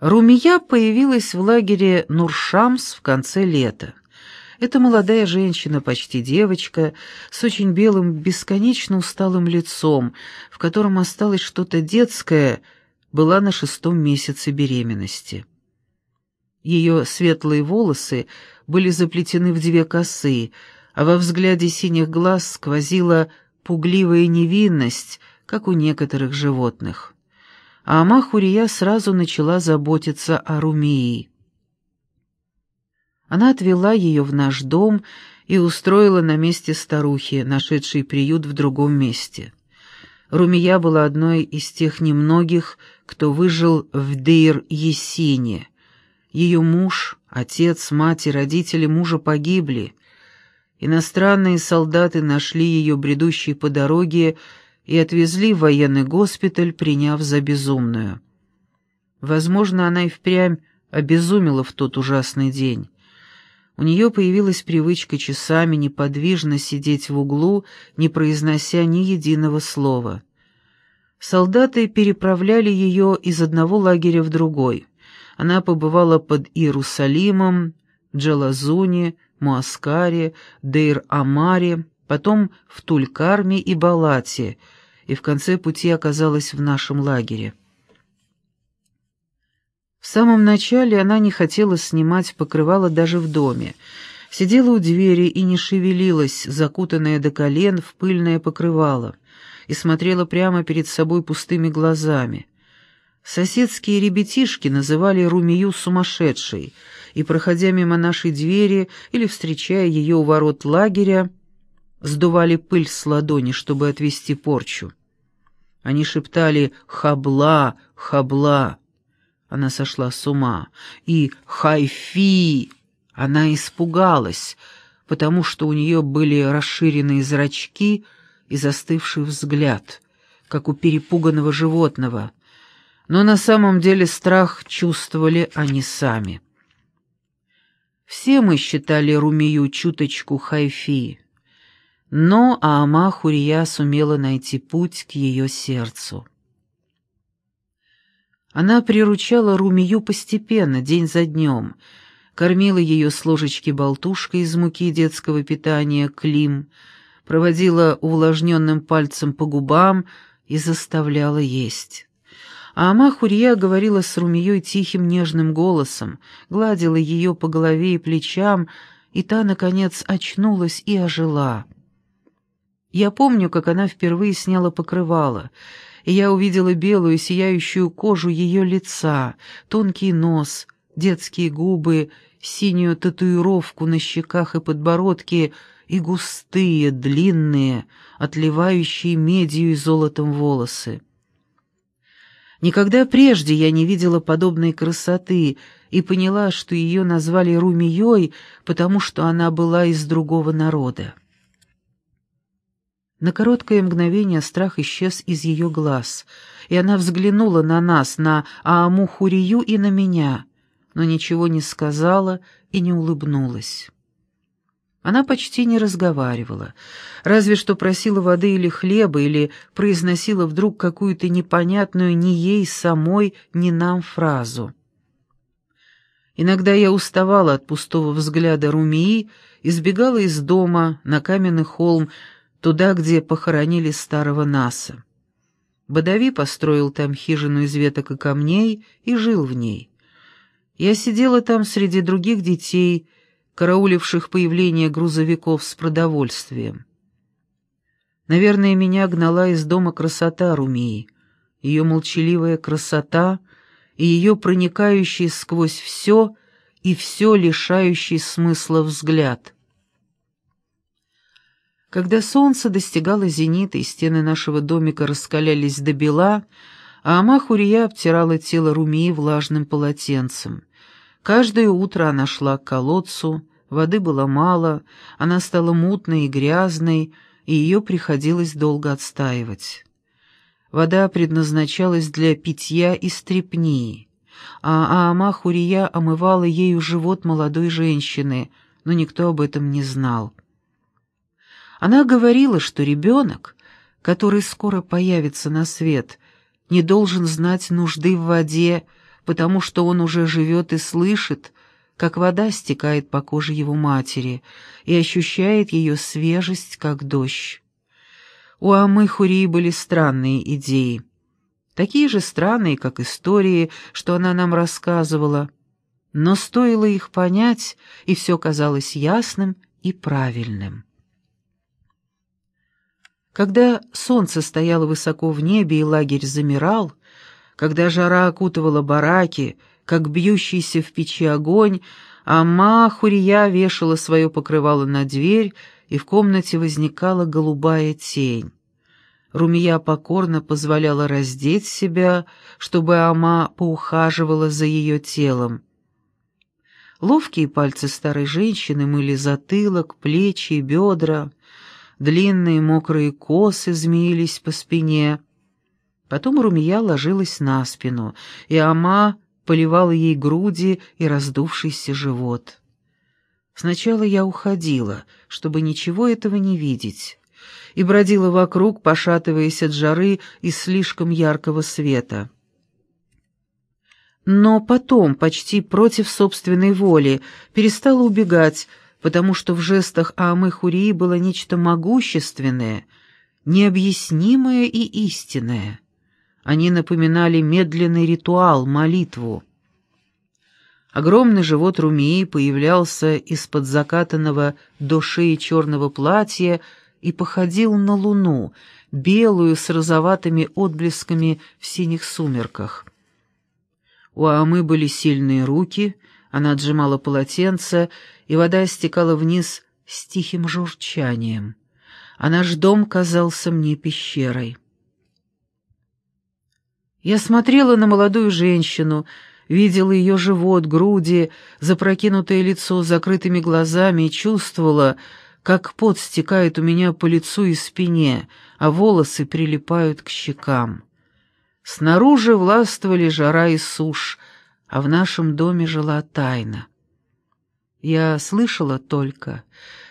Румия появилась в лагере Нуршамс в конце лета. Это молодая женщина, почти девочка, с очень белым, бесконечно усталым лицом, в котором осталось что-то детское, была на шестом месяце беременности. Ее светлые волосы были заплетены в две косы, а во взгляде синих глаз сквозила пугливая невинность, как у некоторых животных а Амахурия сразу начала заботиться о Румии. Она отвела ее в наш дом и устроила на месте старухи, нашедшей приют в другом месте. Румия была одной из тех немногих, кто выжил в Дейр-Есине. Ее муж, отец, мать и родители мужа погибли. Иностранные солдаты нашли ее бредущей по дороге и отвезли в военный госпиталь, приняв за безумную. Возможно, она и впрямь обезумела в тот ужасный день. У нее появилась привычка часами неподвижно сидеть в углу, не произнося ни единого слова. Солдаты переправляли ее из одного лагеря в другой. Она побывала под Иерусалимом, Джалазуне, Муаскаре, Дейр-Амаре, потом в Тулькарме и Балате — и в конце пути оказалась в нашем лагере. В самом начале она не хотела снимать покрывало даже в доме. Сидела у двери и не шевелилась, закутанная до колен в пыльное покрывало, и смотрела прямо перед собой пустыми глазами. Соседские ребятишки называли Румию сумасшедшей, и, проходя мимо нашей двери или встречая ее у ворот лагеря, сдували пыль с ладони, чтобы отвести порчу. Они шептали «Хабла! Хабла!» Она сошла с ума. И «Хайфи!» Она испугалась, потому что у нее были расширенные зрачки и застывший взгляд, как у перепуганного животного. Но на самом деле страх чувствовали они сами. Все мы считали Румию чуточку Хайфи. Но Аама Хурия сумела найти путь к ее сердцу. Она приручала Румию постепенно, день за днем, кормила ее с ложечки болтушкой из муки детского питания клим, проводила увлажненным пальцем по губам и заставляла есть. А Ама Хурья говорила с Румией тихим нежным голосом, гладила ее по голове и плечам, и та, наконец, очнулась и ожила. Я помню, как она впервые сняла покрывало, и я увидела белую сияющую кожу ее лица, тонкий нос, детские губы, синюю татуировку на щеках и подбородке и густые, длинные, отливающие медью и золотом волосы. Никогда прежде я не видела подобной красоты и поняла, что ее назвали Румией, потому что она была из другого народа. На короткое мгновение страх исчез из ее глаз, и она взглянула на нас, на Ааму Хурию и на меня, но ничего не сказала и не улыбнулась. Она почти не разговаривала, разве что просила воды или хлеба, или произносила вдруг какую-то непонятную ни ей самой, ни нам фразу. Иногда я уставала от пустого взгляда Румии и сбегала из дома на каменный холм, туда, где похоронили старого Наса. Бадави построил там хижину из веток и камней и жил в ней. Я сидела там среди других детей, карауливших появление грузовиков с продовольствием. Наверное, меня гнала из дома красота Румии, ее молчаливая красота и ее проникающий сквозь все и все лишающий смысла взгляд — когда солнце достигало зенита и стены нашего домика раскалялись до бела, а Амахурия обтирала тело Румии влажным полотенцем. Каждое утро она шла к колодцу, воды было мало, она стала мутной и грязной, и ее приходилось долго отстаивать. Вода предназначалась для питья и стрепни, а Аама Хурия омывала ею живот молодой женщины, но никто об этом не знал. Она говорила, что ребенок, который скоро появится на свет, не должен знать нужды в воде, потому что он уже живет и слышит, как вода стекает по коже его матери и ощущает ее свежесть, как дождь. У Амы Хурии были странные идеи. Такие же странные, как истории, что она нам рассказывала. Но стоило их понять, и все казалось ясным и правильным. Когда солнце стояло высоко в небе и лагерь замирал, когда жара окутывала бараки, как бьющийся в печи огонь, а Махурия вешала свое покрывало на дверь, и в комнате возникала голубая тень. Румия покорно позволяла раздеть себя, чтобы Ама поухаживала за ее телом. Ловкие пальцы старой женщины мыли затылок, плечи и бедра, длинные мокрые косы змеились по спине. Потом Румия ложилась на спину, и Ама поливала ей груди и раздувшийся живот. Сначала я уходила, чтобы ничего этого не видеть, и бродила вокруг, пошатываясь от жары и слишком яркого света. Но потом, почти против собственной воли, перестала убегать, потому что в жестах Аамы Хурии было нечто могущественное, необъяснимое и истинное. Они напоминали медленный ритуал, молитву. Огромный живот Румии появлялся из-под закатанного до шеи черного платья и походил на луну, белую с розоватыми отблесками в синих сумерках. У Аамы были сильные руки, она отжимала полотенце, и вода стекала вниз с тихим журчанием. А наш дом казался мне пещерой. Я смотрела на молодую женщину, видела ее живот, груди, запрокинутое лицо с закрытыми глазами и чувствовала, как пот стекает у меня по лицу и спине, а волосы прилипают к щекам. Снаружи властвовали жара и сушь, а в нашем доме жила тайна. Я слышала только,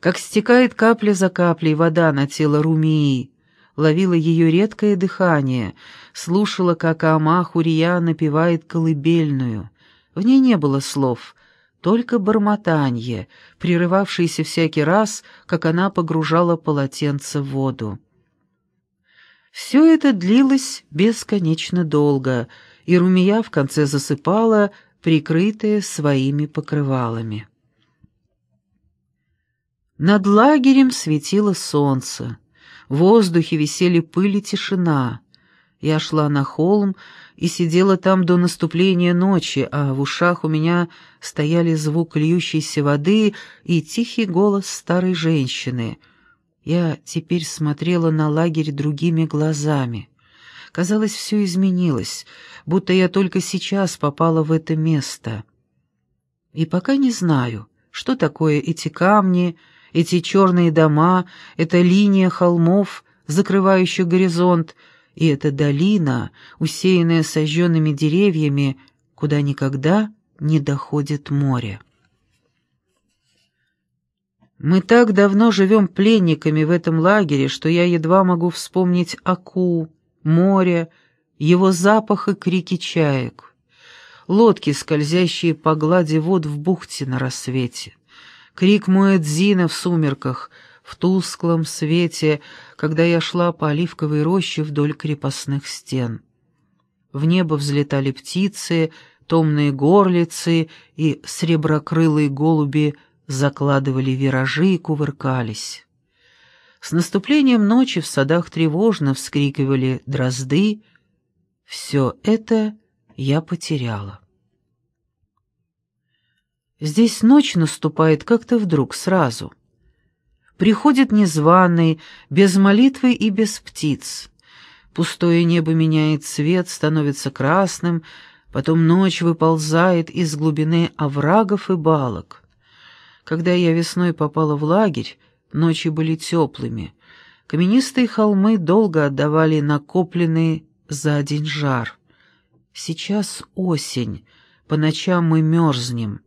как стекает капля за каплей вода на тело Румии, ловила ее редкое дыхание, слушала, как Ама Хурия напевает колыбельную. В ней не было слов, только бормотанье, прерывавшееся всякий раз, как она погружала полотенце в воду. Все это длилось бесконечно долго, и Румия в конце засыпала, прикрытая своими покрывалами. Над лагерем светило солнце. В воздухе висели пыль и тишина. Я шла на холм и сидела там до наступления ночи, а в ушах у меня стояли звук льющейся воды и тихий голос старой женщины. Я теперь смотрела на лагерь другими глазами. Казалось, все изменилось, будто я только сейчас попала в это место. И пока не знаю, что такое эти камни, эти черные дома, эта линия холмов, закрывающих горизонт, и эта долина, усеянная сожженными деревьями, куда никогда не доходит море. Мы так давно живем пленниками в этом лагере, что я едва могу вспомнить Аку, море, его запах и крики чаек, лодки, скользящие по глади вод в бухте на рассвете. Крик Муэдзина в сумерках, в тусклом свете, когда я шла по оливковой роще вдоль крепостных стен. В небо взлетали птицы, томные горлицы и среброкрылые голуби закладывали виражи и кувыркались. С наступлением ночи в садах тревожно вскрикивали дрозды. Все это я потеряла. Здесь ночь наступает как-то вдруг, сразу. Приходит незваный, без молитвы и без птиц. Пустое небо меняет цвет, становится красным, потом ночь выползает из глубины оврагов и балок. Когда я весной попала в лагерь, ночи были теплыми. Каменистые холмы долго отдавали накопленный за день жар. Сейчас осень, по ночам мы мерзнем.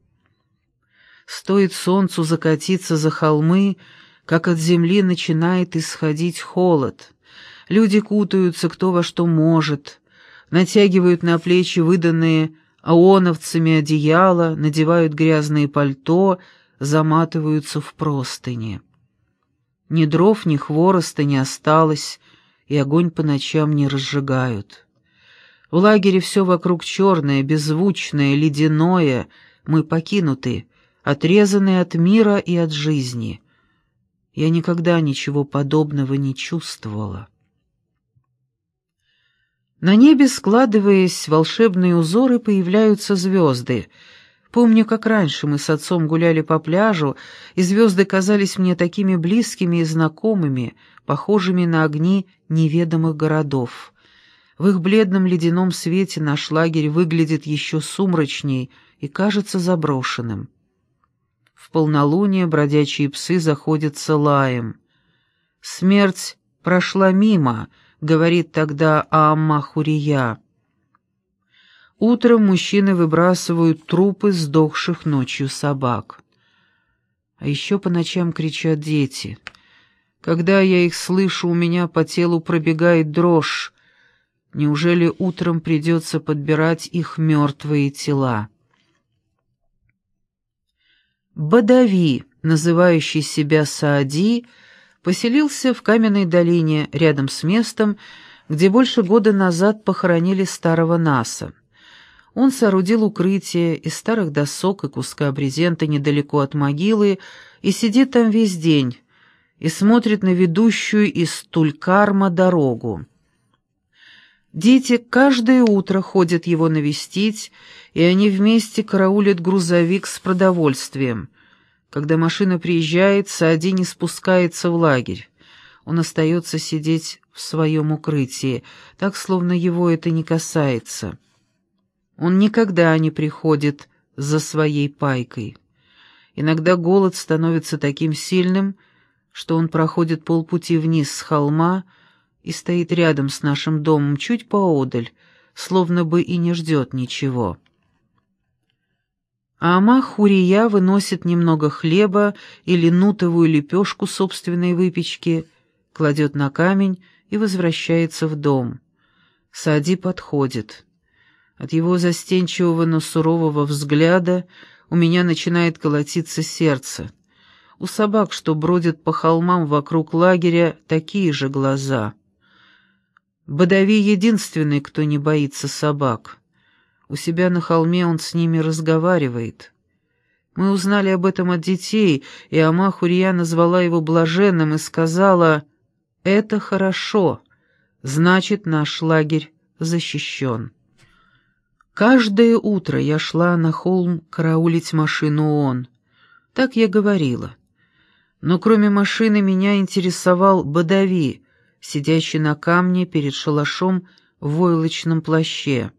Стоит солнцу закатиться за холмы, как от земли начинает исходить холод. Люди кутаются кто во что может, натягивают на плечи выданные аоновцами одеяла, надевают грязные пальто, заматываются в простыни. Ни дров, ни хвороста не осталось, и огонь по ночам не разжигают. В лагере все вокруг черное, беззвучное, ледяное, мы покинуты, отрезаны от мира и от жизни. Я никогда ничего подобного не чувствовала. На небе, складываясь волшебные узоры, появляются звезды. Помню, как раньше мы с отцом гуляли по пляжу, и звезды казались мне такими близкими и знакомыми, похожими на огни неведомых городов. В их бледном ледяном свете наш лагерь выглядит еще сумрачней и кажется заброшенным. В полнолуние бродячие псы заходятся лаем. Смерть прошла мимо —— говорит тогда Аамма Хурия. Утром мужчины выбрасывают трупы сдохших ночью собак. А еще по ночам кричат дети. Когда я их слышу, у меня по телу пробегает дрожь. Неужели утром придется подбирать их мертвые тела? Бадави, называющий себя Саади, — поселился в каменной долине рядом с местом, где больше года назад похоронили старого Наса. Он соорудил укрытие из старых досок и куска брезента недалеко от могилы и сидит там весь день и смотрит на ведущую из Тулькарма дорогу. Дети каждое утро ходят его навестить, и они вместе караулят грузовик с продовольствием — когда машина приезжает, Саади не спускается в лагерь. Он остается сидеть в своем укрытии, так, словно его это не касается. Он никогда не приходит за своей пайкой. Иногда голод становится таким сильным, что он проходит полпути вниз с холма и стоит рядом с нашим домом чуть поодаль, словно бы и не ждет ничего. А Амах Хурия выносит немного хлеба или нутовую лепешку собственной выпечки, кладет на камень и возвращается в дом. Сади подходит. От его застенчивого, но сурового взгляда у меня начинает колотиться сердце. У собак, что бродят по холмам вокруг лагеря, такие же глаза. Бадави единственный, кто не боится собак. У себя на холме он с ними разговаривает. Мы узнали об этом от детей, и Ама Хурия назвала его блаженным и сказала «Это хорошо, значит, наш лагерь защищен». Каждое утро я шла на холм караулить машину ООН. Так я говорила. Но кроме машины меня интересовал Бадави, сидящий на камне перед шалашом в войлочном плаще.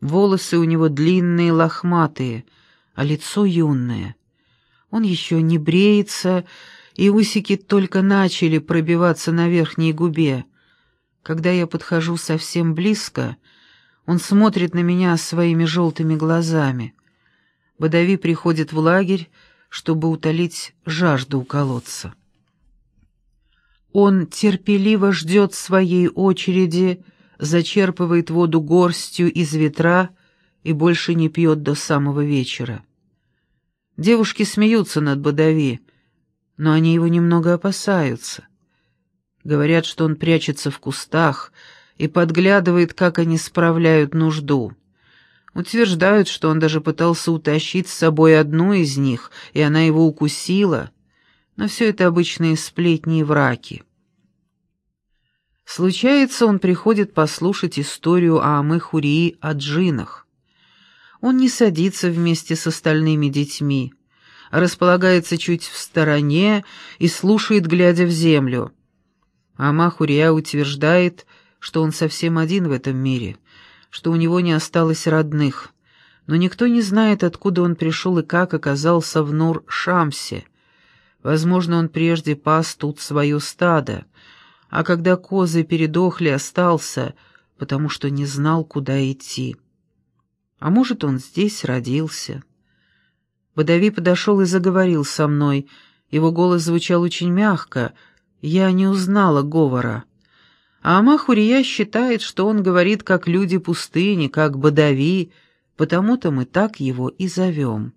Волосы у него длинные, лохматые, а лицо юное. Он еще не бреется, и усики только начали пробиваться на верхней губе. Когда я подхожу совсем близко, он смотрит на меня своими желтыми глазами. Бадави приходит в лагерь, чтобы утолить жажду у колодца. Он терпеливо ждет своей очереди, зачерпывает воду горстью из ветра и больше не пьет до самого вечера. Девушки смеются над Бадави, но они его немного опасаются. Говорят, что он прячется в кустах и подглядывает, как они справляют нужду. Утверждают, что он даже пытался утащить с собой одну из них, и она его укусила, но все это обычные сплетни и враки. Случается, он приходит послушать историю о Амы-Хурии о джинах. Он не садится вместе с остальными детьми, а располагается чуть в стороне и слушает, глядя в землю. Ама-Хурия утверждает, что он совсем один в этом мире, что у него не осталось родных, но никто не знает, откуда он пришел и как оказался в Нур-Шамсе. Возможно, он прежде пас тут свое стадо, а когда козы передохли, остался, потому что не знал, куда идти. А может, он здесь родился. Бодави подошел и заговорил со мной. Его голос звучал очень мягко. Я не узнала говора. А Амахурия считает, что он говорит, как люди пустыни, как Бодави, потому-то мы так его и зовем.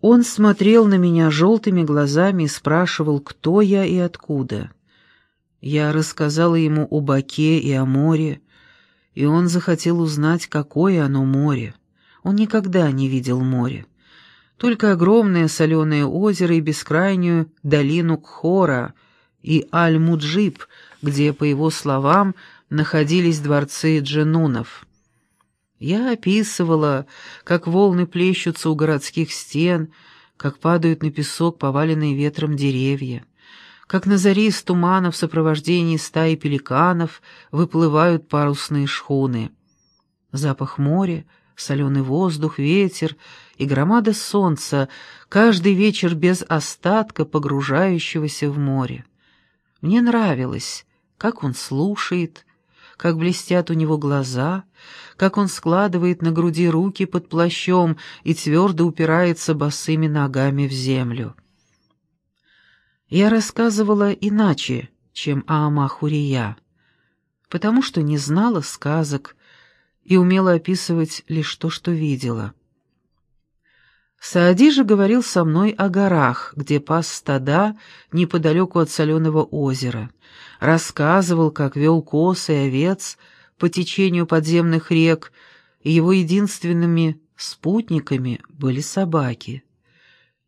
Он смотрел на меня желтыми глазами и спрашивал, кто я и откуда. Я рассказала ему о Баке и о море, и он захотел узнать, какое оно море. Он никогда не видел море. Только огромное соленое озеро и бескрайнюю долину Кхора и Аль-Муджиб, где, по его словам, находились дворцы дженунов. Я описывала, как волны плещутся у городских стен, как падают на песок поваленные ветром деревья, как на заре из тумана в сопровождении стаи пеликанов выплывают парусные шхуны. Запах моря, соленый воздух, ветер и громада солнца, каждый вечер без остатка погружающегося в море. Мне нравилось, как он слушает, как блестят у него глаза, как он складывает на груди руки под плащом и твердо упирается босыми ногами в землю. Я рассказывала иначе, чем Аама Хурия, потому что не знала сказок и умела описывать лишь то, что видела. Саади же говорил со мной о горах, где пас стада неподалеку от соленого озера, рассказывал, как вел косы и овец по течению подземных рек, и его единственными спутниками были собаки.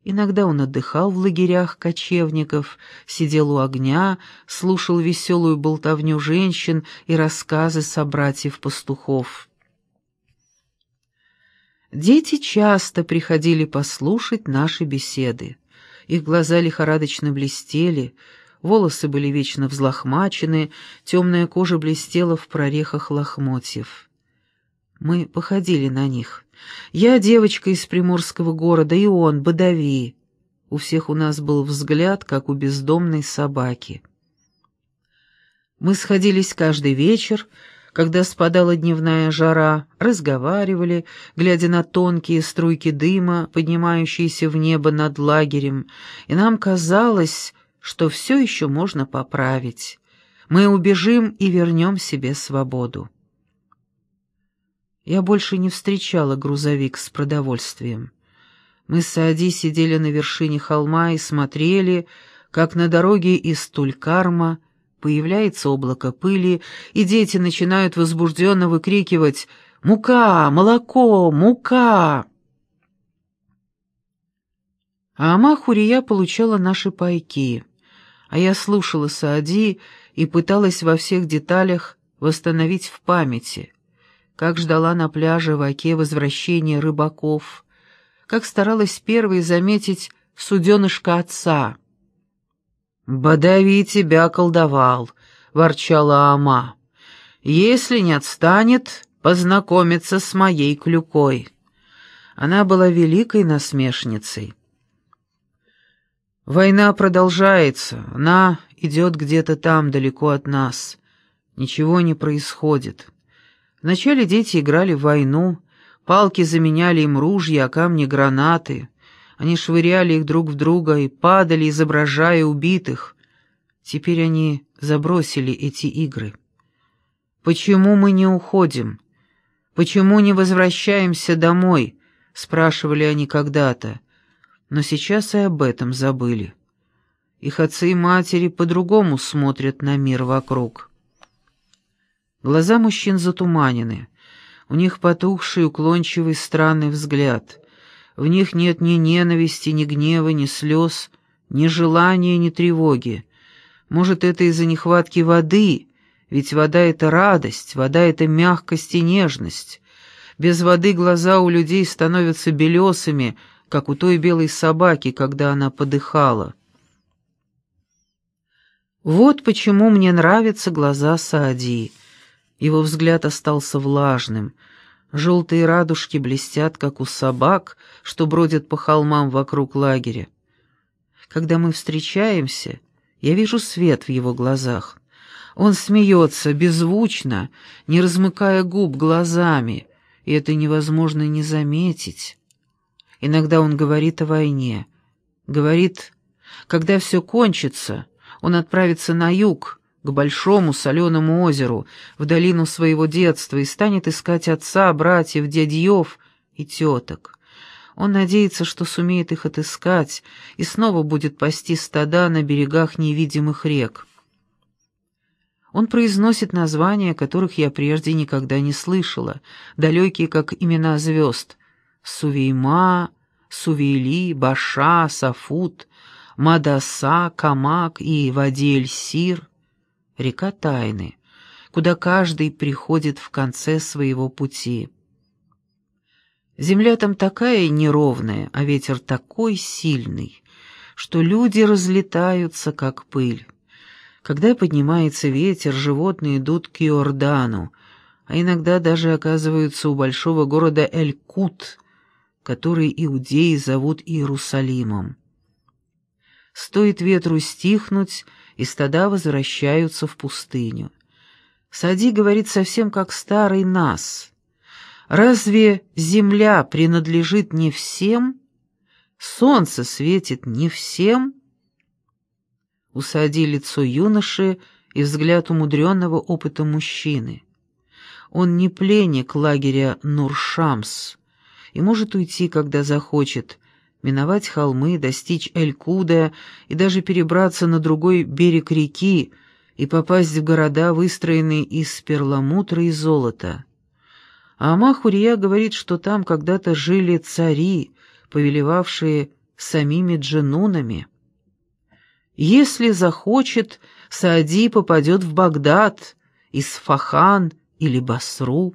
Иногда он отдыхал в лагерях кочевников, сидел у огня, слушал веселую болтовню женщин и рассказы собратьев-пастухов. Дети часто приходили послушать наши беседы. Их глаза лихорадочно блестели, волосы были вечно взлохмачены, темная кожа блестела в прорехах лохмотьев. Мы походили на них. Я девочка из приморского города, и он, Бадави. У всех у нас был взгляд, как у бездомной собаки. Мы сходились каждый вечер, когда спадала дневная жара, разговаривали, глядя на тонкие струйки дыма, поднимающиеся в небо над лагерем, и нам казалось, что все еще можно поправить. Мы убежим и вернем себе свободу. Я больше не встречала грузовик с продовольствием. Мы с Саади сидели на вершине холма и смотрели, как на дороге из Тулькарма Появляется облако пыли, и дети начинают возбужденно выкрикивать «Мука! Молоко! Мука!». А Ама Хурия получала наши пайки, а я слушала Саади и пыталась во всех деталях восстановить в памяти, как ждала на пляже в Оке возвращения рыбаков, как старалась первой заметить суденышко отца — «Бодави тебя колдовал», — ворчала Ама. «Если не отстанет, познакомиться с моей клюкой». Она была великой насмешницей. «Война продолжается, она идет где-то там, далеко от нас. Ничего не происходит. Вначале дети играли в войну, палки заменяли им ружья, а камни — гранаты». Они швыряли их друг в друга и падали, изображая убитых. Теперь они забросили эти игры. «Почему мы не уходим? Почему не возвращаемся домой?» — спрашивали они когда-то. Но сейчас и об этом забыли. Их отцы и матери по-другому смотрят на мир вокруг. Глаза мужчин затуманены. У них потухший, уклончивый, странный взгляд. В них нет ни ненависти, ни гнева, ни слез, ни желания, ни тревоги. Может, это из-за нехватки воды, ведь вода — это радость, вода — это мягкость и нежность. Без воды глаза у людей становятся белесыми, как у той белой собаки, когда она подыхала. Вот почему мне нравятся глаза Саади. Его взгляд остался влажным — Желтые радужки блестят, как у собак, что бродят по холмам вокруг лагеря. Когда мы встречаемся, я вижу свет в его глазах. Он смеется беззвучно, не размыкая губ глазами, и это невозможно не заметить. Иногда он говорит о войне. Говорит, когда все кончится, он отправится на юг, к большому соленому озеру, в долину своего детства, и станет искать отца, братьев, дядьев и теток. Он надеется, что сумеет их отыскать, и снова будет пасти стада на берегах невидимых рек. Он произносит названия, которых я прежде никогда не слышала, далекие, как имена звезд. Сувейма, Сувейли, Баша, Сафут, Мадаса, Камак и Вадиэль-Сир. Река Тайны, куда каждый приходит в конце своего пути. Земля там такая неровная, а ветер такой сильный, что люди разлетаются, как пыль. Когда поднимается ветер, животные идут к Иордану, а иногда даже оказываются у большого города Эль-Кут, который иудеи зовут Иерусалимом. Стоит ветру стихнуть, и стада возвращаются в пустыню. Сади говорит совсем как старый нас. Разве земля принадлежит не всем? Солнце светит не всем? Усади лицо юноши и взгляд умудренного опытом мужчины. Он не пленник лагеря Нуршамс и может уйти, когда захочет, миновать холмы, достичь Эль-Куда и даже перебраться на другой берег реки и попасть в города, выстроенные из перламутра и золота. А Амахурия говорит, что там когда-то жили цари, повелевавшие самими дженунами. Если захочет, Саади попадет в Багдад, Исфахан или Басру.